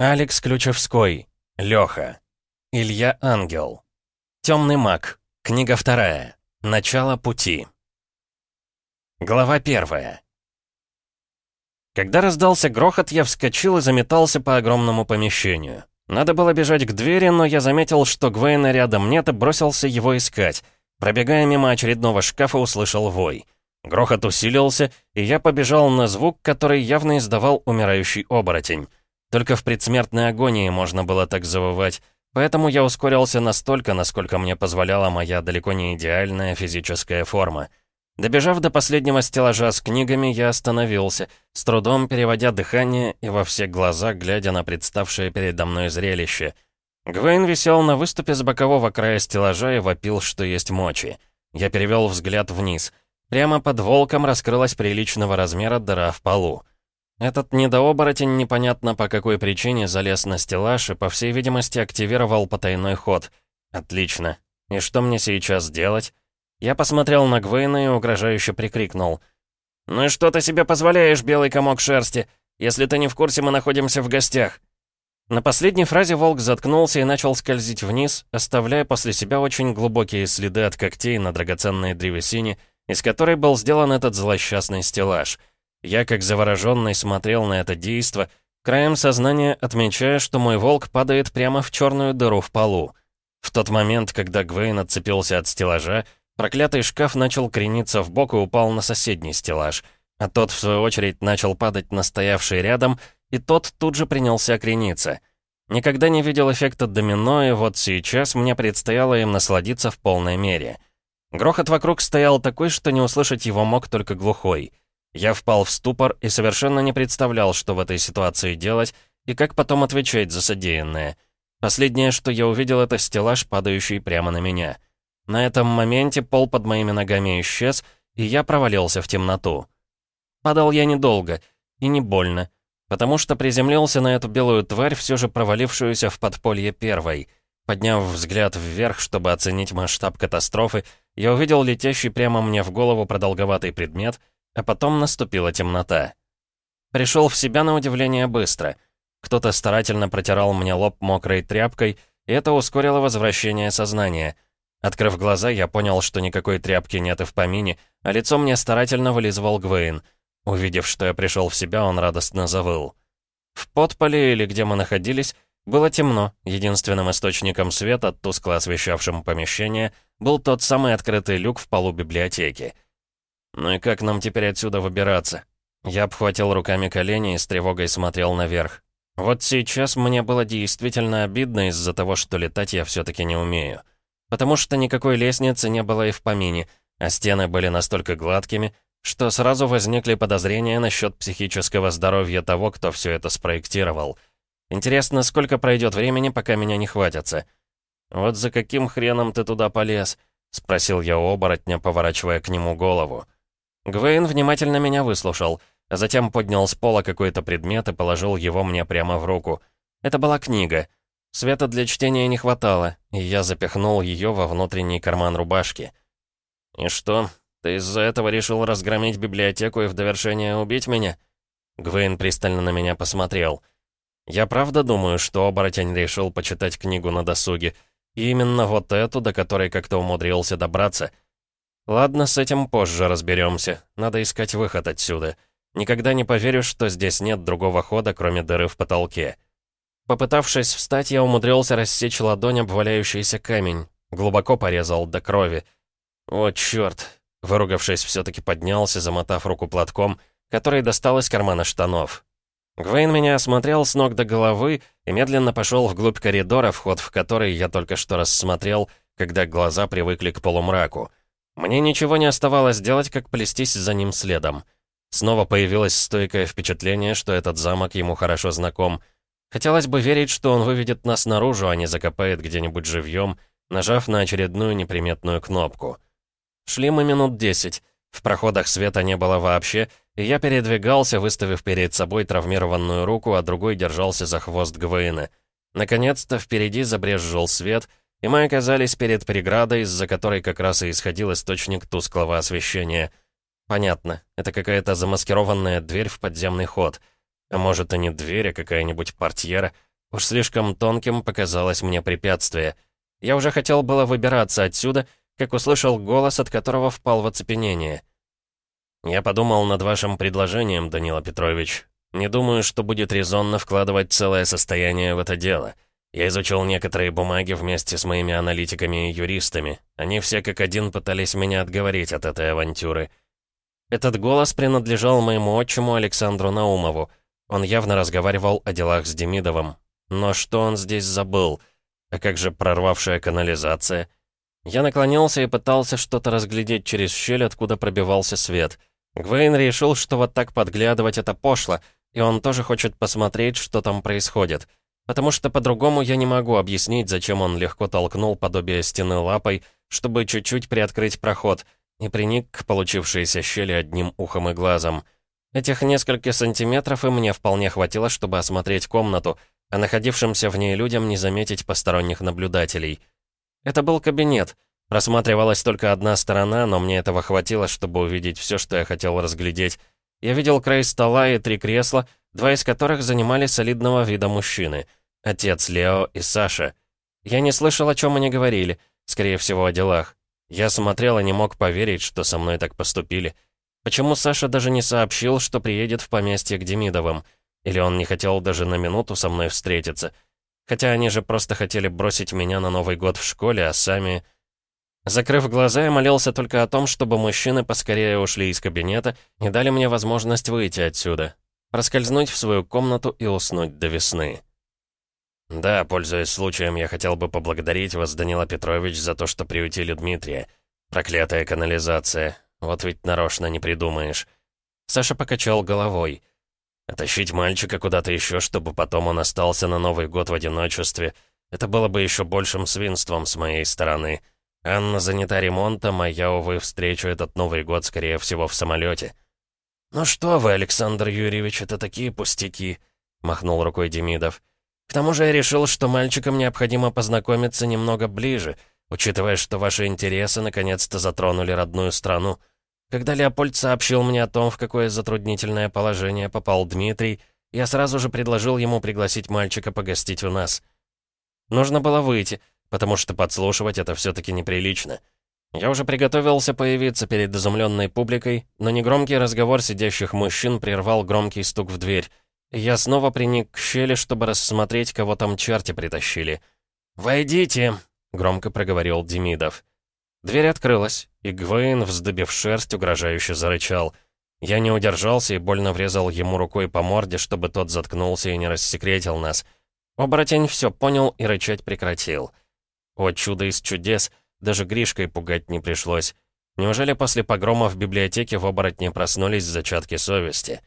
Алекс Ключевской. Лёха. Илья Ангел. Темный маг. Книга вторая. Начало пути. Глава первая. Когда раздался грохот, я вскочил и заметался по огромному помещению. Надо было бежать к двери, но я заметил, что Гвейна рядом нет и бросился его искать. Пробегая мимо очередного шкафа, услышал вой. Грохот усилился, и я побежал на звук, который явно издавал умирающий оборотень. Только в предсмертной агонии можно было так завывать, поэтому я ускорился настолько, насколько мне позволяла моя далеко не идеальная физическая форма. Добежав до последнего стеллажа с книгами, я остановился, с трудом переводя дыхание и во все глаза, глядя на представшее передо мной зрелище. Гвейн висел на выступе с бокового края стеллажа и вопил, что есть мочи. Я перевел взгляд вниз. Прямо под волком раскрылась приличного размера дыра в полу. Этот недооборотень непонятно по какой причине залез на стеллаж и, по всей видимости, активировал потайной ход. Отлично. И что мне сейчас делать? Я посмотрел на Гвейна и угрожающе прикрикнул. «Ну и что ты себе позволяешь, белый комок шерсти? Если ты не в курсе, мы находимся в гостях». На последней фразе волк заткнулся и начал скользить вниз, оставляя после себя очень глубокие следы от когтей на драгоценной древесине, из которой был сделан этот злосчастный стеллаж — я, как завороженный, смотрел на это действо, краем сознания отмечая, что мой волк падает прямо в черную дыру в полу. В тот момент, когда Гвейн отцепился от стеллажа, проклятый шкаф начал крениться в бок и упал на соседний стеллаж, а тот, в свою очередь, начал падать на стоявший рядом, и тот тут же принялся крениться. Никогда не видел эффекта домино, и вот сейчас мне предстояло им насладиться в полной мере. Грохот вокруг стоял такой, что не услышать его мог только глухой — я впал в ступор и совершенно не представлял, что в этой ситуации делать и как потом отвечать за содеянное. Последнее, что я увидел, это стеллаж, падающий прямо на меня. На этом моменте пол под моими ногами исчез, и я провалился в темноту. Падал я недолго и не больно, потому что приземлился на эту белую тварь, все же провалившуюся в подполье первой. Подняв взгляд вверх, чтобы оценить масштаб катастрофы, я увидел летящий прямо мне в голову продолговатый предмет — а потом наступила темнота. Пришел в себя на удивление быстро. Кто-то старательно протирал мне лоб мокрой тряпкой, и это ускорило возвращение сознания. Открыв глаза, я понял, что никакой тряпки нет и в помине, а лицо мне старательно вылизывал Гвейн. Увидев, что я пришел в себя, он радостно завыл. В подполе, или где мы находились, было темно. Единственным источником света, тускло освещавшим помещение, был тот самый открытый люк в полу библиотеки. «Ну и как нам теперь отсюда выбираться?» Я обхватил руками колени и с тревогой смотрел наверх. Вот сейчас мне было действительно обидно из-за того, что летать я все-таки не умею. Потому что никакой лестницы не было и в помине, а стены были настолько гладкими, что сразу возникли подозрения насчет психического здоровья того, кто все это спроектировал. Интересно, сколько пройдет времени, пока меня не хватятся? «Вот за каким хреном ты туда полез?» — спросил я у оборотня, поворачивая к нему голову. Гвейн внимательно меня выслушал, а затем поднял с пола какой-то предмет и положил его мне прямо в руку. Это была книга. Света для чтения не хватало, и я запихнул ее во внутренний карман рубашки. «И что, ты из-за этого решил разгромить библиотеку и в довершение убить меня?» Гвейн пристально на меня посмотрел. «Я правда думаю, что оборотень решил почитать книгу на досуге, и именно вот эту, до которой как-то умудрился добраться». Ладно, с этим позже разберемся. Надо искать выход отсюда. Никогда не поверю, что здесь нет другого хода, кроме дыры в потолке. Попытавшись встать, я умудрился рассечь ладонь об валяющийся камень. Глубоко порезал до крови. О, черт! Выругавшись, все-таки поднялся, замотав руку платком, который достал из кармана штанов. Гвейн меня осмотрел с ног до головы и медленно пошел вглубь коридора, вход в который я только что рассмотрел, когда глаза привыкли к полумраку. Мне ничего не оставалось делать, как плестись за ним следом. Снова появилось стойкое впечатление, что этот замок ему хорошо знаком. Хотелось бы верить, что он выведет нас наружу, а не закопает где-нибудь живьем, нажав на очередную неприметную кнопку. Шли мы минут десять. В проходах света не было вообще, и я передвигался, выставив перед собой травмированную руку, а другой держался за хвост Гвейна. Наконец-то впереди забрезжил свет — и мы оказались перед преградой, из-за которой как раз и исходил источник тусклого освещения. Понятно, это какая-то замаскированная дверь в подземный ход. А может, и не дверь, а какая-нибудь портьера, Уж слишком тонким показалось мне препятствие. Я уже хотел было выбираться отсюда, как услышал голос, от которого впал в оцепенение. «Я подумал над вашим предложением, Данила Петрович. Не думаю, что будет резонно вкладывать целое состояние в это дело. Я изучил некоторые бумаги вместе с моими аналитиками и юристами. Они все как один пытались меня отговорить от этой авантюры. Этот голос принадлежал моему отчиму Александру Наумову. Он явно разговаривал о делах с Демидовым. Но что он здесь забыл? А как же прорвавшая канализация? Я наклонился и пытался что-то разглядеть через щель, откуда пробивался свет. Гвейн решил, что вот так подглядывать это пошло, и он тоже хочет посмотреть, что там происходит. Потому что по-другому я не могу объяснить, зачем он легко толкнул подобие стены лапой, чтобы чуть-чуть приоткрыть проход, и приник к получившейся щели одним ухом и глазом. Этих нескольких сантиметров и мне вполне хватило, чтобы осмотреть комнату, а находившимся в ней людям не заметить посторонних наблюдателей. Это был кабинет. Просматривалась только одна сторона, но мне этого хватило, чтобы увидеть все, что я хотел разглядеть. Я видел край стола и три кресла, два из которых занимали солидного вида мужчины. Отец Лео и Саша. Я не слышал, о чем они говорили, скорее всего, о делах. Я смотрел и не мог поверить, что со мной так поступили. Почему Саша даже не сообщил, что приедет в поместье к Демидовым? Или он не хотел даже на минуту со мной встретиться? Хотя они же просто хотели бросить меня на Новый год в школе, а сами... Закрыв глаза, я молился только о том, чтобы мужчины поскорее ушли из кабинета и дали мне возможность выйти отсюда проскользнуть в свою комнату и уснуть до весны. «Да, пользуясь случаем, я хотел бы поблагодарить вас, Данила Петрович, за то, что приютили Дмитрия. Проклятая канализация. Вот ведь нарочно не придумаешь». Саша покачал головой. «Оттащить мальчика куда-то еще, чтобы потом он остался на Новый год в одиночестве, это было бы еще большим свинством с моей стороны. Анна занята ремонтом, а я, увы, встречу этот Новый год, скорее всего, в самолете. «Ну что вы, Александр Юрьевич, это такие пустяки», — махнул рукой Демидов. «К тому же я решил, что мальчикам необходимо познакомиться немного ближе, учитывая, что ваши интересы наконец-то затронули родную страну. Когда Леопольд сообщил мне о том, в какое затруднительное положение попал Дмитрий, я сразу же предложил ему пригласить мальчика погостить у нас. Нужно было выйти, потому что подслушивать это все-таки неприлично». Я уже приготовился появиться перед изумленной публикой, но негромкий разговор сидящих мужчин прервал громкий стук в дверь. Я снова приник к щели, чтобы рассмотреть, кого там черти притащили. «Войдите!» — громко проговорил Демидов. Дверь открылась, и Гвейн, вздыбив шерсть, угрожающе зарычал. Я не удержался и больно врезал ему рукой по морде, чтобы тот заткнулся и не рассекретил нас. Оборотень все понял и рычать прекратил. О чудо из чудес — даже Гришкой пугать не пришлось. Неужели после погрома в библиотеке в оборотне проснулись зачатки совести?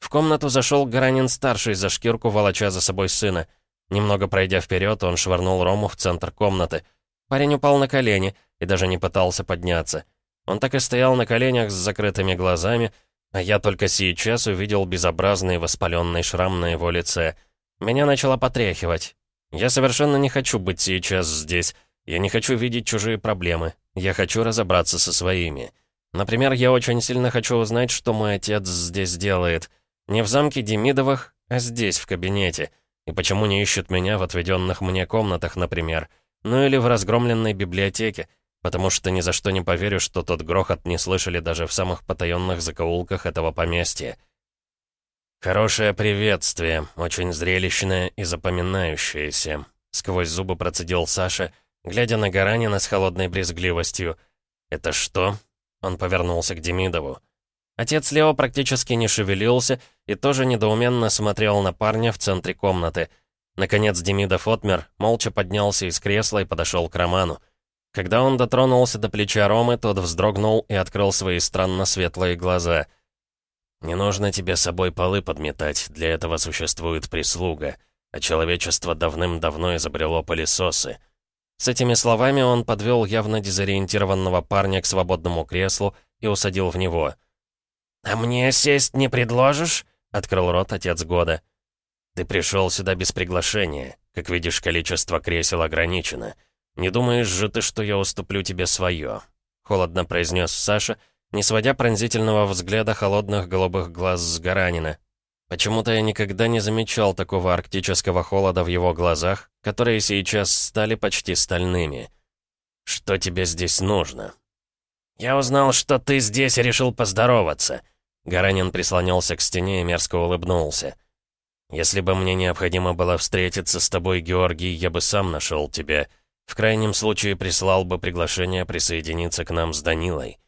В комнату зашел Гаранин-старший за шкирку, волоча за собой сына. Немного пройдя вперед, он швырнул Рому в центр комнаты. Парень упал на колени и даже не пытался подняться. Он так и стоял на коленях с закрытыми глазами, а я только сейчас увидел безобразный воспаленный шрам на его лице. Меня начало потряхивать. Я совершенно не хочу быть сейчас здесь, я не хочу видеть чужие проблемы. Я хочу разобраться со своими. Например, я очень сильно хочу узнать, что мой отец здесь делает. Не в замке Демидовых, а здесь, в кабинете. И почему не ищут меня в отведенных мне комнатах, например. Ну или в разгромленной библиотеке. Потому что ни за что не поверю, что тот грохот не слышали даже в самых потаенных закоулках этого поместья. «Хорошее приветствие, очень зрелищное и запоминающееся», — сквозь зубы процедил Саша, глядя на Гаранина с холодной брезгливостью. «Это что?» Он повернулся к Демидову. Отец Лео практически не шевелился и тоже недоуменно смотрел на парня в центре комнаты. Наконец Демидов отмер, молча поднялся из кресла и подошел к Роману. Когда он дотронулся до плеча Ромы, тот вздрогнул и открыл свои странно светлые глаза. «Не нужно тебе собой полы подметать, для этого существует прислуга, а человечество давным-давно изобрело пылесосы». С этими словами он подвел явно дезориентированного парня к свободному креслу и усадил в него. «А мне сесть не предложишь?» — открыл рот отец года. «Ты пришел сюда без приглашения. Как видишь, количество кресел ограничено. Не думаешь же ты, что я уступлю тебе свое?» — холодно произнес Саша, не сводя пронзительного взгляда холодных голубых глаз с Гаранина. Почему-то я никогда не замечал такого арктического холода в его глазах, которые сейчас стали почти стальными. «Что тебе здесь нужно?» «Я узнал, что ты здесь и решил поздороваться». Гаранин прислонился к стене и мерзко улыбнулся. «Если бы мне необходимо было встретиться с тобой, Георгий, я бы сам нашел тебя. В крайнем случае прислал бы приглашение присоединиться к нам с Данилой».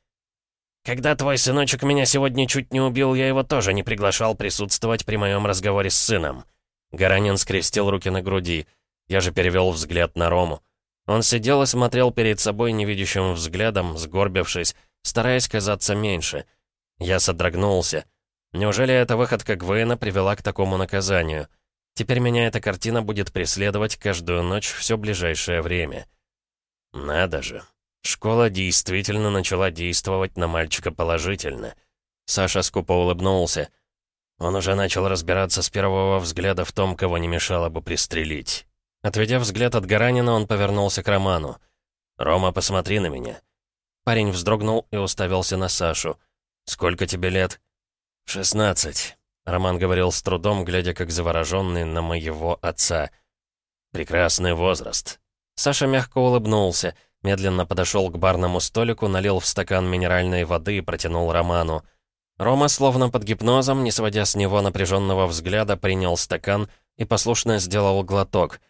«Когда твой сыночек меня сегодня чуть не убил, я его тоже не приглашал присутствовать при моем разговоре с сыном». Гаранин скрестил руки на груди. Я же перевел взгляд на Рому. Он сидел и смотрел перед собой невидящим взглядом, сгорбившись, стараясь казаться меньше. Я содрогнулся. Неужели эта выходка Гвейна привела к такому наказанию? Теперь меня эта картина будет преследовать каждую ночь все ближайшее время. Надо же. Школа действительно начала действовать на мальчика положительно. Саша скупо улыбнулся. Он уже начал разбираться с первого взгляда в том, кого не мешало бы пристрелить. Отведя взгляд от Гаранина, он повернулся к Роману. «Рома, посмотри на меня». Парень вздрогнул и уставился на Сашу. «Сколько тебе лет?» «Шестнадцать», — Роман говорил с трудом, глядя как завороженный на моего отца. «Прекрасный возраст». Саша мягко улыбнулся — Медленно подошел к барному столику, налил в стакан минеральной воды и протянул Роману. Рома, словно под гипнозом, не сводя с него напряженного взгляда, принял стакан и послушно сделал глоток.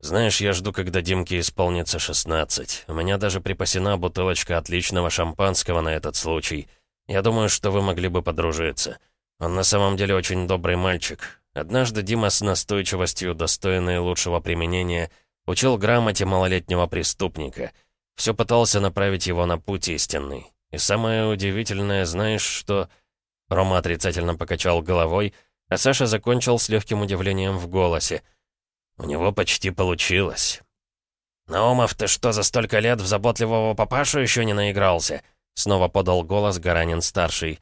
«Знаешь, я жду, когда Димке исполнится 16. У меня даже припасена бутылочка отличного шампанского на этот случай. Я думаю, что вы могли бы подружиться. Он на самом деле очень добрый мальчик. Однажды Дима с настойчивостью, достойной лучшего применения, — Учил грамоте малолетнего преступника. Все пытался направить его на путь истинный. И самое удивительное, знаешь, что...» Рома отрицательно покачал головой, а Саша закончил с легким удивлением в голосе. «У него почти получилось». «Наумов, ты что, за столько лет в заботливого папашу еще не наигрался?» Снова подал голос Гаранин-старший.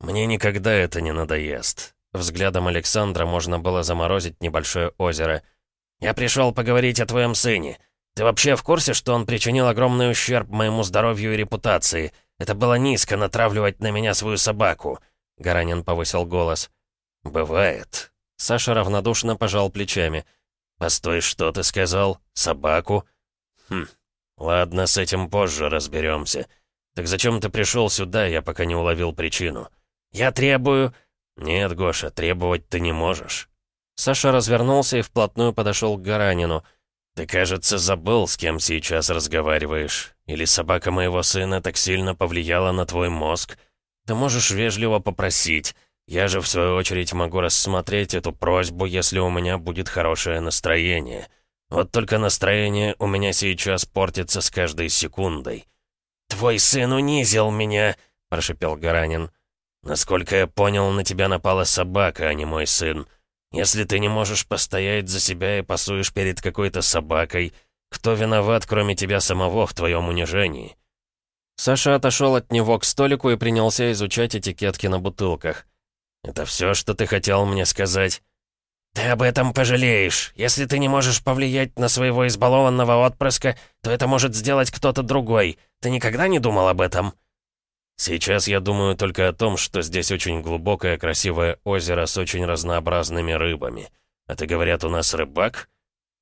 «Мне никогда это не надоест». Взглядом Александра можно было заморозить небольшое озеро — «Я пришел поговорить о твоем сыне. Ты вообще в курсе, что он причинил огромный ущерб моему здоровью и репутации? Это было низко натравливать на меня свою собаку». Гаранин повысил голос. «Бывает». Саша равнодушно пожал плечами. «Постой, что ты сказал? Собаку?» «Хм, ладно, с этим позже разберемся. Так зачем ты пришел сюда, я пока не уловил причину?» «Я требую...» «Нет, Гоша, требовать ты не можешь. Саша развернулся и вплотную подошел к Гаранину. «Ты, кажется, забыл, с кем сейчас разговариваешь. Или собака моего сына так сильно повлияла на твой мозг? Ты можешь вежливо попросить. Я же, в свою очередь, могу рассмотреть эту просьбу, если у меня будет хорошее настроение. Вот только настроение у меня сейчас портится с каждой секундой». «Твой сын унизил меня!» — прошипел Гаранин. «Насколько я понял, на тебя напала собака, а не мой сын. Если ты не можешь постоять за себя и пасуешь перед какой-то собакой, кто виноват, кроме тебя самого, в твоем унижении?» Саша отошел от него к столику и принялся изучать этикетки на бутылках. «Это все, что ты хотел мне сказать?» «Ты об этом пожалеешь. Если ты не можешь повлиять на своего избалованного отпрыска, то это может сделать кто-то другой. Ты никогда не думал об этом?» Сейчас я думаю только о том, что здесь очень глубокое красивое озеро с очень разнообразными рыбами. Это, говорят, у нас рыбак?»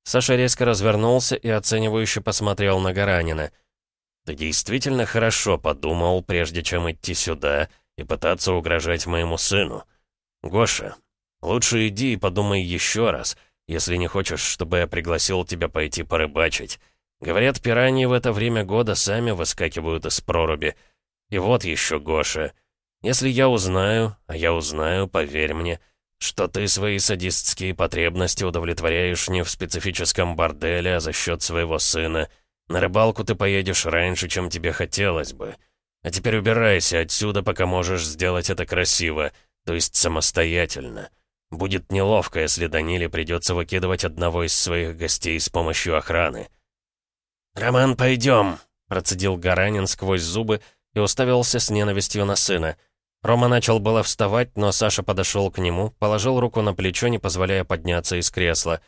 Саша резко развернулся и оценивающе посмотрел на Гаранина. «Ты действительно хорошо подумал, прежде чем идти сюда и пытаться угрожать моему сыну. Гоша, лучше иди и подумай еще раз, если не хочешь, чтобы я пригласил тебя пойти порыбачить. Говорят, пираньи в это время года сами выскакивают из проруби». И вот еще, Гоша, если я узнаю, а я узнаю, поверь мне, что ты свои садистские потребности удовлетворяешь не в специфическом борделе, а за счет своего сына, на рыбалку ты поедешь раньше, чем тебе хотелось бы. А теперь убирайся отсюда, пока можешь сделать это красиво, то есть самостоятельно. Будет неловко, если Даниле придется выкидывать одного из своих гостей с помощью охраны. «Роман, пойдем!» — процедил Гаранин сквозь зубы, и уставился с ненавистью на сына. Рома начал было вставать, но Саша подошел к нему, положил руку на плечо, не позволяя подняться из кресла.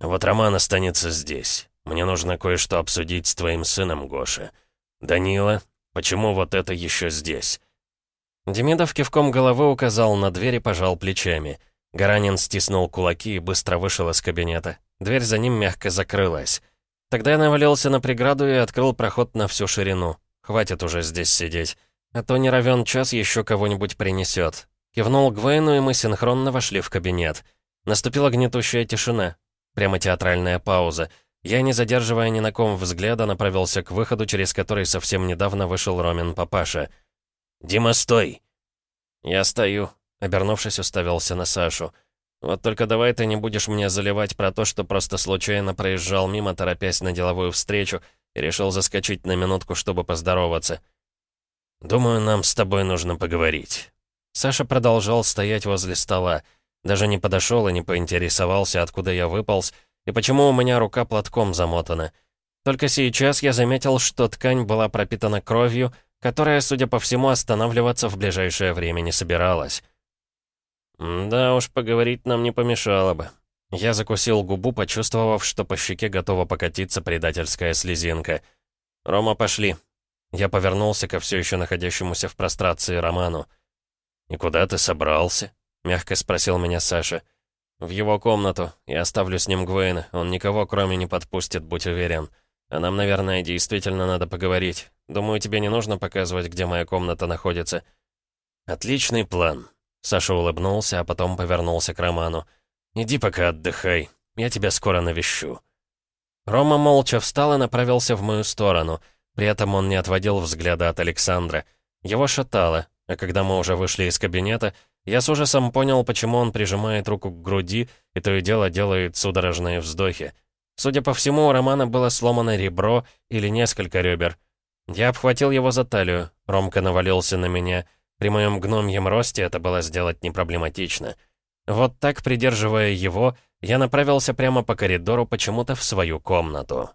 «Вот Роман останется здесь. Мне нужно кое-что обсудить с твоим сыном, Гоша. Данила, почему вот это еще здесь?» Демидов кивком головы указал на дверь и пожал плечами. Гаранин стиснул кулаки и быстро вышел из кабинета. Дверь за ним мягко закрылась. Тогда я навалился на преграду и открыл проход на всю ширину. Хватит уже здесь сидеть. А то не равен час еще кого-нибудь принесет. Кивнул Гвейну, и мы синхронно вошли в кабинет. Наступила гнетущая тишина. Прямо театральная пауза. Я, не задерживая ни на ком взгляда, направился к выходу, через который совсем недавно вышел Ромин папаша — «Дима, стой!» Я стою, обернувшись, уставился на Сашу. «Вот только давай ты не будешь мне заливать про то, что просто случайно проезжал мимо, торопясь на деловую встречу, решил заскочить на минутку, чтобы поздороваться. Думаю, нам с тобой нужно поговорить». Саша продолжал стоять возле стола. Даже не подошел и не поинтересовался, откуда я выполз, и почему у меня рука платком замотана. Только сейчас я заметил, что ткань была пропитана кровью, которая, судя по всему, останавливаться в ближайшее время не собиралась. «Да уж, поговорить нам не помешало бы». Я закусил губу, почувствовав, что по щеке готова покатиться предательская слезинка. «Рома, пошли». Я повернулся ко все еще находящемуся в прострации Роману. «И куда ты собрался?» — мягко спросил меня Саша. «В его комнату. Я оставлю с ним Гвейна. Он никого кроме не подпустит, будь уверен». А нам, наверное, действительно надо поговорить. Думаю, тебе не нужно показывать, где моя комната находится». «Отличный план». Саша улыбнулся, а потом повернулся к Роману. «Иди пока отдыхай. Я тебя скоро навещу». Рома молча встал и направился в мою сторону. При этом он не отводил взгляда от Александра. Его шатало, а когда мы уже вышли из кабинета, я с ужасом понял, почему он прижимает руку к груди и то и дело делает судорожные вздохи. Судя по всему, у Романа было сломано ребро или несколько ребер. Я обхватил его за талию, Ромка навалился на меня. При моем гномьем росте это было сделать непроблематично. Вот так, придерживая его, я направился прямо по коридору почему-то в свою комнату.